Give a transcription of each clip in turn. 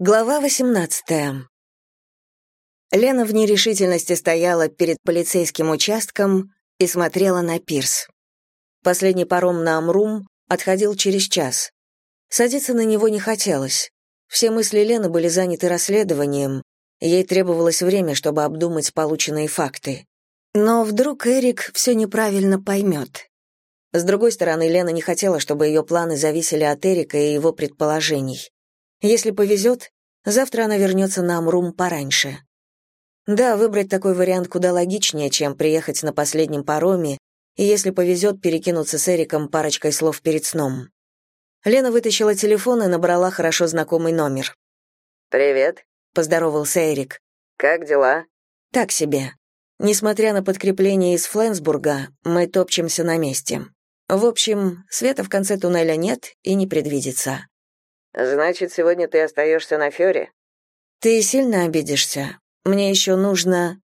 Глава 18. Лена в нерешительности стояла перед полицейским участком и смотрела на пирс. Последний паром на Амрум отходил через час. Садиться на него не хотелось. Все мысли Лены были заняты расследованием, ей требовалось время, чтобы обдумать полученные факты. Но вдруг Эрик все неправильно поймет. С другой стороны, Лена не хотела, чтобы ее планы зависели от Эрика и его предположений. Если повезет, завтра она вернется на Амрум пораньше. Да, выбрать такой вариант куда логичнее, чем приехать на последнем пароме и, если повезет, перекинуться с Эриком парочкой слов перед сном. Лена вытащила телефон и набрала хорошо знакомый номер. «Привет», — поздоровался Эрик. «Как дела?» «Так себе. Несмотря на подкрепление из Фленсбурга, мы топчемся на месте. В общем, света в конце туннеля нет и не предвидится. Значит, сегодня ты остаешься на Фёре? Ты сильно обидишься. Мне еще нужно...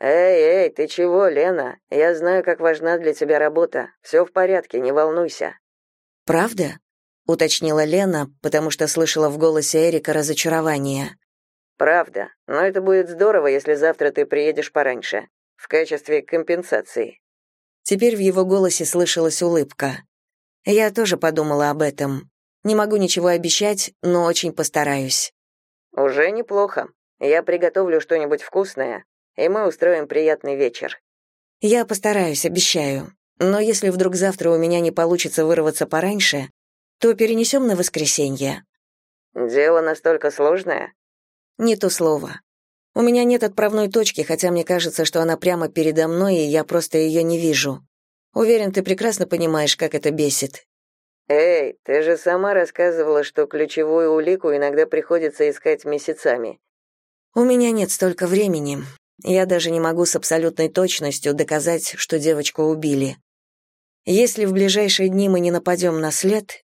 Эй, эй, ты чего, Лена? Я знаю, как важна для тебя работа. Все в порядке, не волнуйся. Правда? уточнила Лена, потому что слышала в голосе Эрика разочарование. Правда, но это будет здорово, если завтра ты приедешь пораньше, в качестве компенсации. Теперь в его голосе слышалась улыбка. Я тоже подумала об этом. Не могу ничего обещать, но очень постараюсь. Уже неплохо. Я приготовлю что-нибудь вкусное, и мы устроим приятный вечер. Я постараюсь, обещаю. Но если вдруг завтра у меня не получится вырваться пораньше, то перенесем на воскресенье. Дело настолько сложное? Не то слово. У меня нет отправной точки, хотя мне кажется, что она прямо передо мной, и я просто ее не вижу. Уверен, ты прекрасно понимаешь, как это бесит. «Эй, ты же сама рассказывала, что ключевую улику иногда приходится искать месяцами». «У меня нет столько времени. Я даже не могу с абсолютной точностью доказать, что девочку убили. Если в ближайшие дни мы не нападем на след...»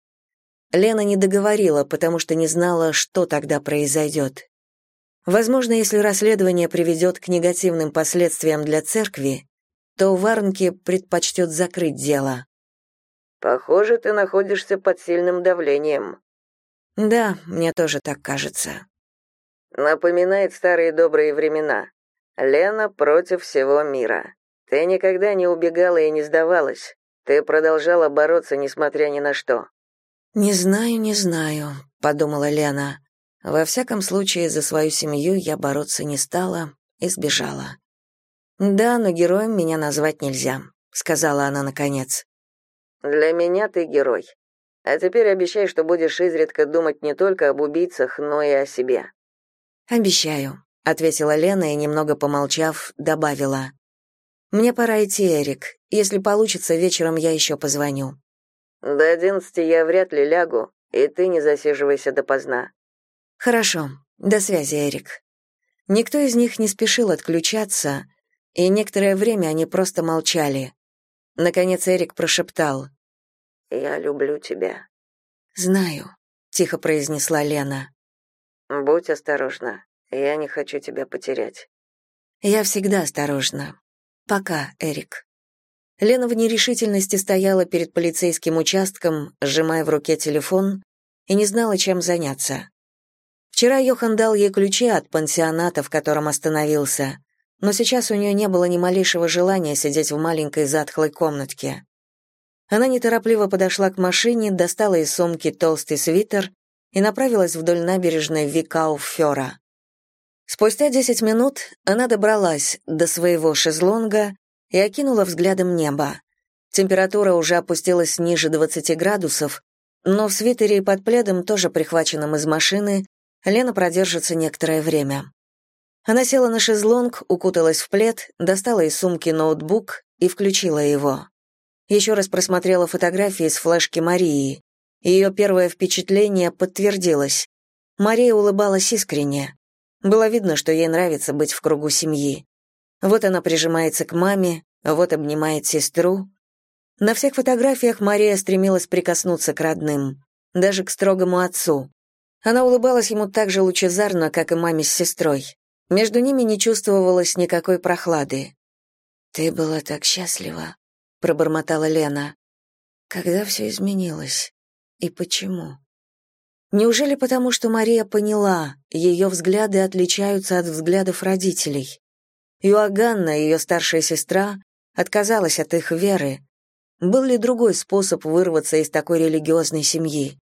Лена не договорила, потому что не знала, что тогда произойдет. Возможно, если расследование приведет к негативным последствиям для церкви, то Варнке предпочтет закрыть дело. Похоже, ты находишься под сильным давлением. Да, мне тоже так кажется. Напоминает старые добрые времена. Лена против всего мира. Ты никогда не убегала и не сдавалась. Ты продолжала бороться, несмотря ни на что. Не знаю, не знаю, подумала Лена. Во всяком случае, за свою семью я бороться не стала и сбежала. Да, но героем меня назвать нельзя, сказала она наконец. Для меня ты герой. А теперь обещай, что будешь изредка думать не только об убийцах, но и о себе. Обещаю, ответила Лена и немного помолчав, добавила: Мне пора идти, Эрик. Если получится, вечером я еще позвоню. До одиннадцати я вряд ли лягу, и ты не засиживайся допоздна. Хорошо. До связи, Эрик. Никто из них не спешил отключаться, и некоторое время они просто молчали. Наконец Эрик прошептал: "Я люблю тебя". "Знаю", тихо произнесла Лена. "Будь осторожна. Я не хочу тебя потерять". "Я всегда осторожна. Пока, Эрик". Лена в нерешительности стояла перед полицейским участком, сжимая в руке телефон, и не знала, чем заняться. Вчера Йохан дал ей ключи от пансионата, в котором остановился но сейчас у нее не было ни малейшего желания сидеть в маленькой затхлой комнатке. Она неторопливо подошла к машине, достала из сумки толстый свитер и направилась вдоль набережной Викауфера. Спустя десять минут она добралась до своего шезлонга и окинула взглядом небо. Температура уже опустилась ниже 20 градусов, но в свитере и под пледом, тоже прихваченном из машины, Лена продержится некоторое время. Она села на шезлонг, укуталась в плед, достала из сумки ноутбук и включила его. Еще раз просмотрела фотографии с флешки Марии. Ее первое впечатление подтвердилось. Мария улыбалась искренне. Было видно, что ей нравится быть в кругу семьи. Вот она прижимается к маме, вот обнимает сестру. На всех фотографиях Мария стремилась прикоснуться к родным, даже к строгому отцу. Она улыбалась ему так же лучезарно, как и маме с сестрой. Между ними не чувствовалось никакой прохлады. «Ты была так счастлива», — пробормотала Лена. «Когда все изменилось? И почему?» Неужели потому, что Мария поняла, ее взгляды отличаются от взглядов родителей? Юаганна, ее старшая сестра, отказалась от их веры. Был ли другой способ вырваться из такой религиозной семьи?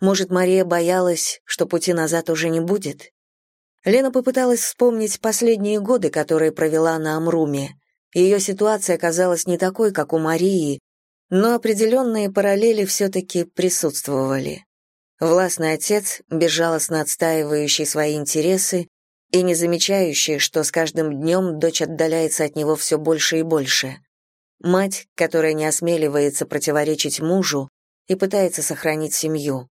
Может, Мария боялась, что пути назад уже не будет? Лена попыталась вспомнить последние годы, которые провела на Амруме. Ее ситуация казалась не такой, как у Марии, но определенные параллели все-таки присутствовали. Властный отец, безжалостно отстаивающий свои интересы и не замечающий, что с каждым днем дочь отдаляется от него все больше и больше. Мать, которая не осмеливается противоречить мужу и пытается сохранить семью.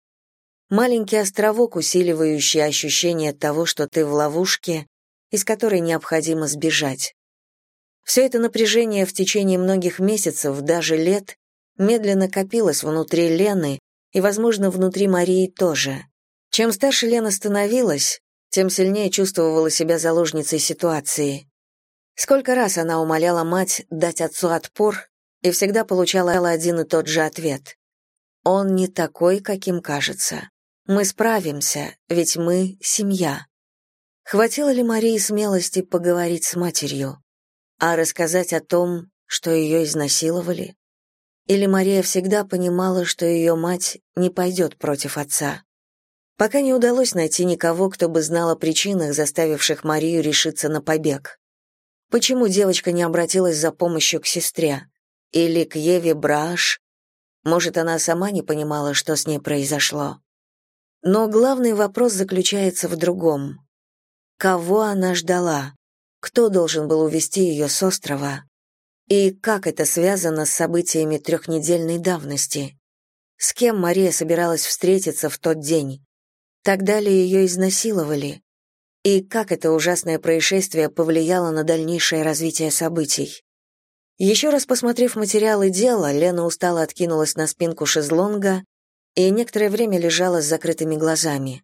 Маленький островок, усиливающий ощущение того, что ты в ловушке, из которой необходимо сбежать. Все это напряжение в течение многих месяцев, даже лет, медленно копилось внутри Лены, и, возможно, внутри Марии тоже. Чем старше Лена становилась, тем сильнее чувствовала себя заложницей ситуации. Сколько раз она умоляла мать дать отцу отпор и всегда получала один и тот же ответ. «Он не такой, каким кажется. Мы справимся, ведь мы — семья». Хватило ли Марии смелости поговорить с матерью, а рассказать о том, что ее изнасиловали? Или Мария всегда понимала, что ее мать не пойдет против отца? Пока не удалось найти никого, кто бы знал о причинах, заставивших Марию решиться на побег. Почему девочка не обратилась за помощью к сестре? Или к Еве Браш? Может, она сама не понимала, что с ней произошло? Но главный вопрос заключается в другом. Кого она ждала? Кто должен был увести ее с острова? И как это связано с событиями трехнедельной давности? С кем Мария собиралась встретиться в тот день? Тогда ли ее изнасиловали? И как это ужасное происшествие повлияло на дальнейшее развитие событий? Еще раз посмотрев материалы дела, Лена устало откинулась на спинку шезлонга и некоторое время лежала с закрытыми глазами.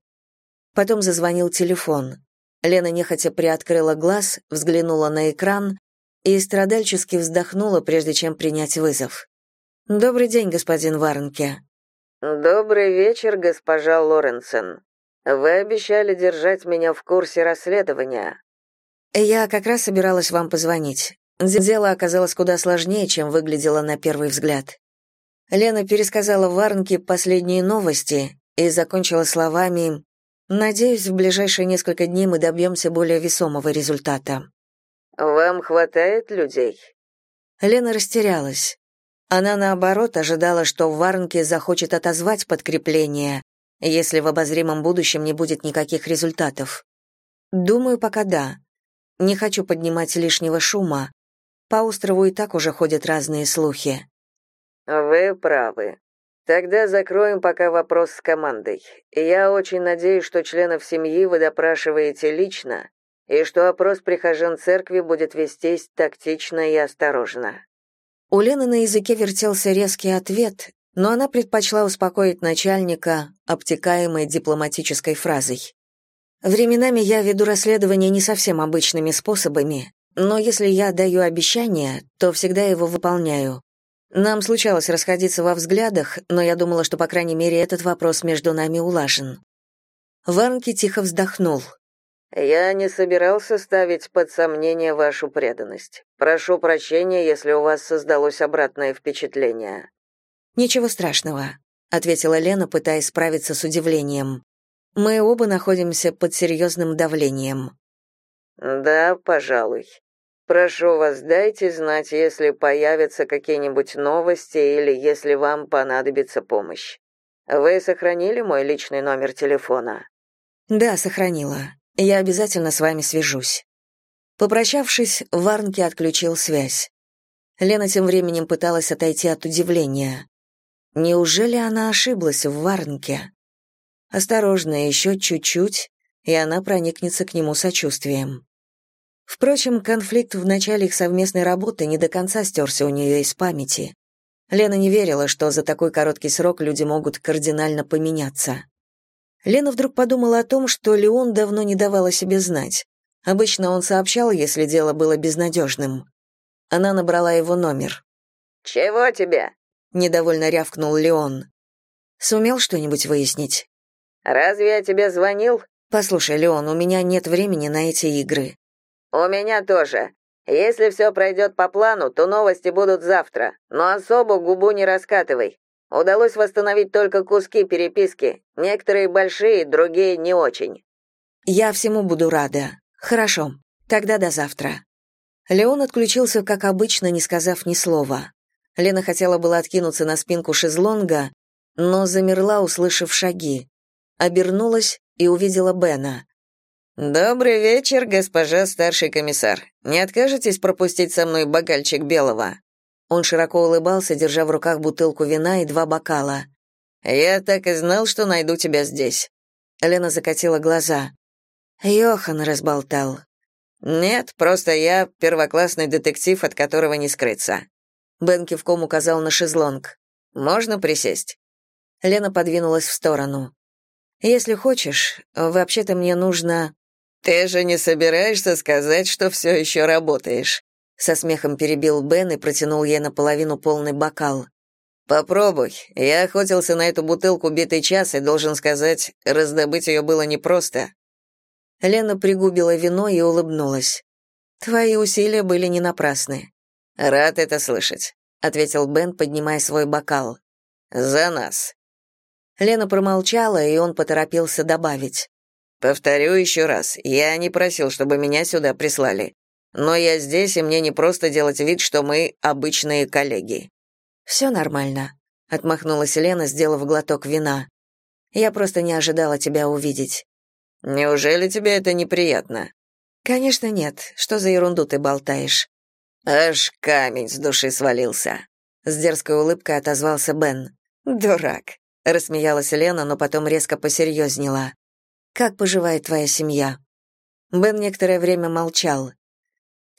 Потом зазвонил телефон. Лена нехотя приоткрыла глаз, взглянула на экран и страдальчески вздохнула, прежде чем принять вызов. «Добрый день, господин Варнке». «Добрый вечер, госпожа Лоренсен. Вы обещали держать меня в курсе расследования». «Я как раз собиралась вам позвонить. Дело оказалось куда сложнее, чем выглядело на первый взгляд». Лена пересказала Варнке последние новости и закончила словами «Надеюсь, в ближайшие несколько дней мы добьемся более весомого результата». Вам хватает людей? Лена растерялась. Она наоборот ожидала, что Варнке захочет отозвать подкрепление, если в обозримом будущем не будет никаких результатов. Думаю, пока да. Не хочу поднимать лишнего шума. По острову и так уже ходят разные слухи. Вы правы. Тогда закроем пока вопрос с командой. Я очень надеюсь, что членов семьи вы допрашиваете лично и что опрос прихожан церкви будет вестись тактично и осторожно. У Лены на языке вертелся резкий ответ, но она предпочла успокоить начальника обтекаемой дипломатической фразой. «Временами я веду расследование не совсем обычными способами, но если я даю обещание, то всегда его выполняю. Нам случалось расходиться во взглядах, но я думала, что, по крайней мере, этот вопрос между нами улажен». Варнки тихо вздохнул. Я не собирался ставить под сомнение вашу преданность. Прошу прощения, если у вас создалось обратное впечатление. Ничего страшного, ответила Лена, пытаясь справиться с удивлением. Мы оба находимся под серьезным давлением. Да, пожалуй. Прошу вас, дайте знать, если появятся какие-нибудь новости или если вам понадобится помощь. Вы сохранили мой личный номер телефона? Да, сохранила. Я обязательно с вами свяжусь. Попрощавшись, Варнки отключил связь. Лена тем временем пыталась отойти от удивления. Неужели она ошиблась в Варнке? Осторожно, еще чуть-чуть, и она проникнется к нему сочувствием. Впрочем, конфликт в начале их совместной работы не до конца стерся у нее из памяти. Лена не верила, что за такой короткий срок люди могут кардинально поменяться. Лена вдруг подумала о том, что Леон давно не давал о себе знать. Обычно он сообщал, если дело было безнадежным. Она набрала его номер. «Чего тебе?» — недовольно рявкнул Леон. «Сумел что-нибудь выяснить?» Разве я тебе звонил?» «Послушай, Леон, у меня нет времени на эти игры». «У меня тоже. Если все пройдет по плану, то новости будут завтра. Но особо губу не раскатывай. Удалось восстановить только куски переписки. Некоторые большие, другие не очень». «Я всему буду рада. Хорошо. Тогда до завтра». Леон отключился, как обычно, не сказав ни слова. Лена хотела было откинуться на спинку шезлонга, но замерла, услышав шаги. Обернулась и увидела Бена. «Добрый вечер, госпожа старший комиссар. Не откажетесь пропустить со мной бокальчик белого?» Он широко улыбался, держа в руках бутылку вина и два бокала. «Я так и знал, что найду тебя здесь». Лена закатила глаза. Йохан разболтал. «Нет, просто я первоклассный детектив, от которого не скрыться». Бен кивком указал на шезлонг. «Можно присесть?» Лена подвинулась в сторону. «Если хочешь, вообще-то мне нужно...» «Ты же не собираешься сказать, что все еще работаешь?» Со смехом перебил Бен и протянул ей наполовину полный бокал. «Попробуй. Я охотился на эту бутылку битый час и, должен сказать, раздобыть ее было непросто. Лена пригубила вино и улыбнулась. «Твои усилия были не напрасны». «Рад это слышать», — ответил Бен, поднимая свой бокал. «За нас». Лена промолчала, и он поторопился добавить. «Повторю еще раз, я не просил, чтобы меня сюда прислали. Но я здесь, и мне не просто делать вид, что мы обычные коллеги». «Все нормально», — отмахнулась Лена, сделав глоток вина. «Я просто не ожидала тебя увидеть. Неужели тебе это неприятно? Конечно, нет. Что за ерунду ты болтаешь? Аж камень с души свалился. С дерзкой улыбкой отозвался Бен. Дурак, рассмеялась Лена, но потом резко посерьезнела. Как поживает твоя семья? Бен некоторое время молчал.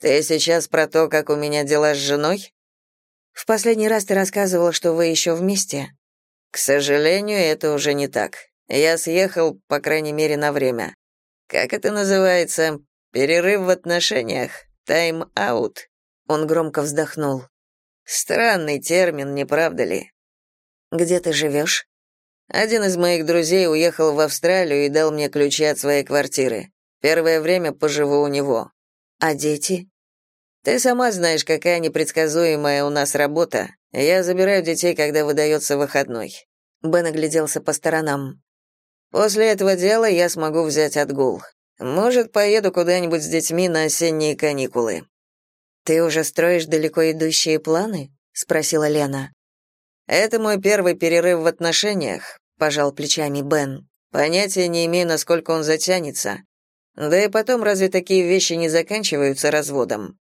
Ты сейчас про то, как у меня дела с женой? В последний раз ты рассказывал, что вы еще вместе. К сожалению, это уже не так. Я съехал, по крайней мере, на время. Как это называется? Перерыв в отношениях? Тайм-аут?» Он громко вздохнул. «Странный термин, не правда ли?» «Где ты живешь?» Один из моих друзей уехал в Австралию и дал мне ключи от своей квартиры. Первое время поживу у него. А дети? Ты сама знаешь, какая непредсказуемая у нас работа. Я забираю детей, когда выдается выходной. Бен огляделся по сторонам. После этого дела я смогу взять отгул. Может, поеду куда-нибудь с детьми на осенние каникулы. Ты уже строишь далеко идущие планы? спросила Лена. Это мой первый перерыв в отношениях, пожал плечами Бен. Понятия не имею, насколько он затянется. Да и потом, разве такие вещи не заканчиваются разводом?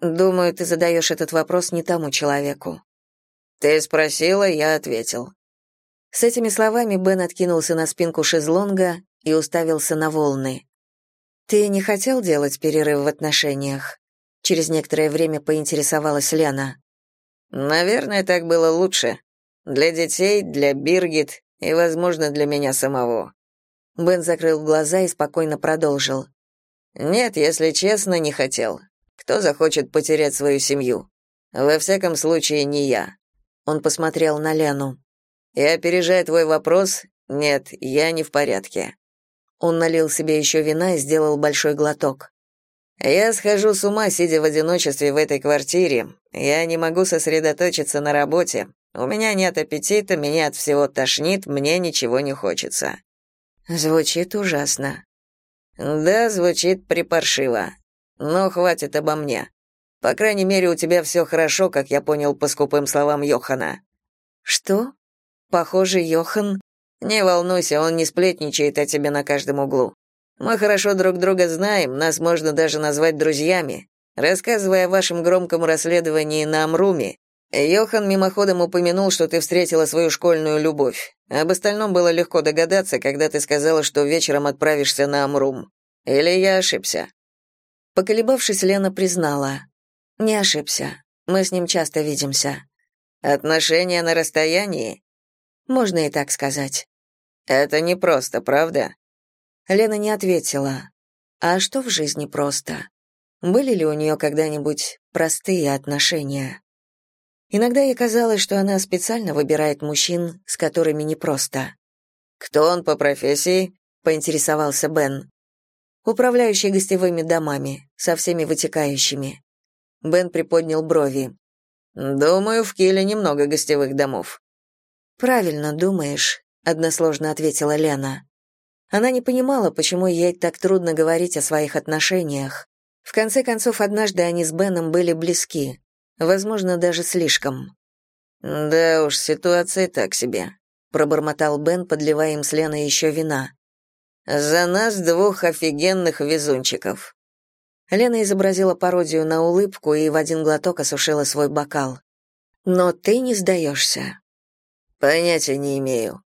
Думаю, ты задаешь этот вопрос не тому человеку. Ты спросила, я ответил. С этими словами Бен откинулся на спинку шезлонга и уставился на волны. «Ты не хотел делать перерыв в отношениях?» Через некоторое время поинтересовалась Лена. «Наверное, так было лучше. Для детей, для Биргит и, возможно, для меня самого». Бен закрыл глаза и спокойно продолжил. «Нет, если честно, не хотел. Кто захочет потерять свою семью? Во всяком случае, не я». Он посмотрел на Лену. И опережая твой вопрос, нет, я не в порядке. Он налил себе еще вина и сделал большой глоток. Я схожу с ума, сидя в одиночестве в этой квартире. Я не могу сосредоточиться на работе. У меня нет аппетита, меня от всего тошнит, мне ничего не хочется. Звучит ужасно. Да, звучит припаршиво. Но хватит обо мне. По крайней мере, у тебя все хорошо, как я понял по скупым словам Йохана. Что? Похоже, Йохан... Не волнуйся, он не сплетничает о тебе на каждом углу. Мы хорошо друг друга знаем, нас можно даже назвать друзьями. Рассказывая о вашем громком расследовании на Амруме, Йохан мимоходом упомянул, что ты встретила свою школьную любовь. Об остальном было легко догадаться, когда ты сказала, что вечером отправишься на Амрум. Или я ошибся?» Поколебавшись, Лена признала. «Не ошибся. Мы с ним часто видимся». «Отношения на расстоянии?» Можно и так сказать. Это не просто, правда? Лена не ответила. А что в жизни просто? Были ли у нее когда-нибудь простые отношения? Иногда ей казалось, что она специально выбирает мужчин, с которыми непросто. «Кто он по профессии?» — поинтересовался Бен. «Управляющий гостевыми домами, со всеми вытекающими». Бен приподнял брови. «Думаю, в Киле немного гостевых домов». «Правильно думаешь», — односложно ответила Лена. Она не понимала, почему ей так трудно говорить о своих отношениях. В конце концов, однажды они с Беном были близки, возможно, даже слишком. «Да уж, ситуация так себе», — пробормотал Бен, подливая им с Леной еще вина. «За нас двух офигенных везунчиков». Лена изобразила пародию на улыбку и в один глоток осушила свой бокал. «Но ты не сдаешься». «Понятия не имею.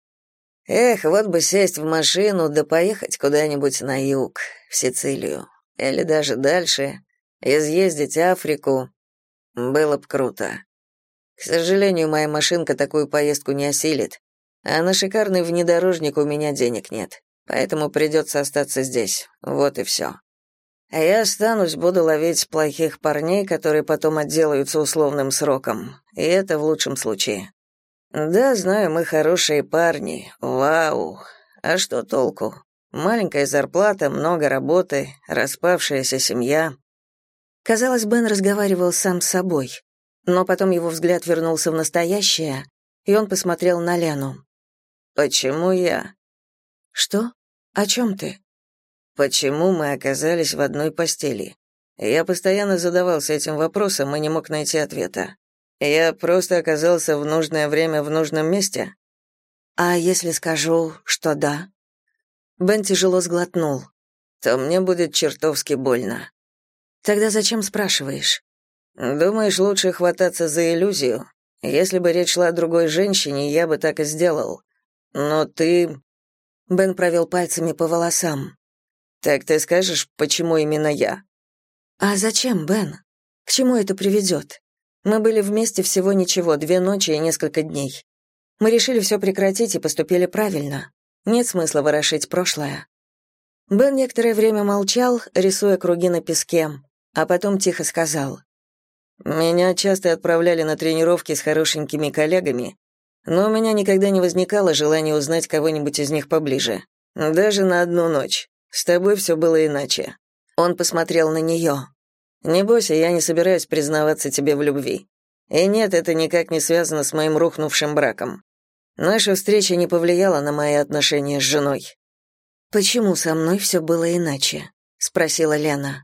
Эх, вот бы сесть в машину да поехать куда-нибудь на юг, в Сицилию или даже дальше, изъездить Африку, было бы круто. К сожалению, моя машинка такую поездку не осилит, а на шикарный внедорожник у меня денег нет, поэтому придется остаться здесь, вот и все. А я останусь, буду ловить плохих парней, которые потом отделаются условным сроком, и это в лучшем случае. Да, знаю, мы хорошие парни, вау, а что толку? Маленькая зарплата, много работы, распавшаяся семья. Казалось, Бен разговаривал сам с собой, но потом его взгляд вернулся в настоящее, и он посмотрел на Лену. «Почему я?» «Что? О чем ты?» «Почему мы оказались в одной постели?» Я постоянно задавался этим вопросом и не мог найти ответа. Я просто оказался в нужное время в нужном месте? А если скажу, что да? Бен тяжело сглотнул. То мне будет чертовски больно. Тогда зачем спрашиваешь? Думаешь, лучше хвататься за иллюзию? Если бы речь шла о другой женщине, я бы так и сделал. Но ты Бен провел пальцами по волосам. Так ты скажешь, почему именно я? А зачем, Бен? К чему это приведет? Мы были вместе всего ничего, две ночи и несколько дней. Мы решили все прекратить и поступили правильно. Нет смысла ворошить прошлое. Бен некоторое время молчал, рисуя круги на песке, а потом тихо сказал. «Меня часто отправляли на тренировки с хорошенькими коллегами, но у меня никогда не возникало желания узнать кого-нибудь из них поближе. Даже на одну ночь. С тобой все было иначе». Он посмотрел на нее. «Не бойся, я не собираюсь признаваться тебе в любви. И нет, это никак не связано с моим рухнувшим браком. Наша встреча не повлияла на мои отношения с женой. Почему со мной все было иначе? спросила Лена.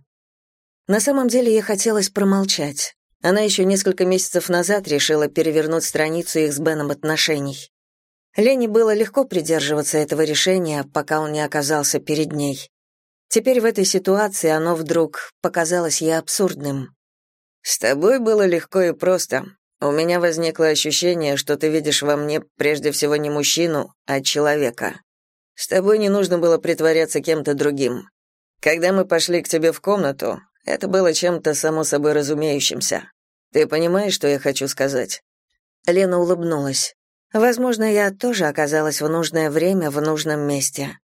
На самом деле ей хотелось промолчать. Она еще несколько месяцев назад решила перевернуть страницу их с Беном отношений. Лене было легко придерживаться этого решения, пока он не оказался перед ней. Теперь в этой ситуации оно вдруг показалось ей абсурдным. «С тобой было легко и просто. У меня возникло ощущение, что ты видишь во мне прежде всего не мужчину, а человека. С тобой не нужно было притворяться кем-то другим. Когда мы пошли к тебе в комнату, это было чем-то само собой разумеющимся. Ты понимаешь, что я хочу сказать?» Лена улыбнулась. «Возможно, я тоже оказалась в нужное время в нужном месте».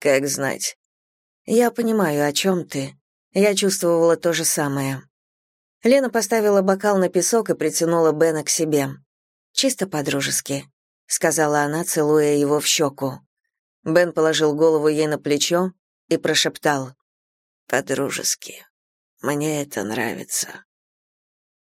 «Как знать». «Я понимаю, о чем ты. Я чувствовала то же самое. Лена поставила бокал на песок и притянула Бена к себе. «Чисто по-дружески», — сказала она, целуя его в щеку. Бен положил голову ей на плечо и прошептал. «По-дружески. Мне это нравится».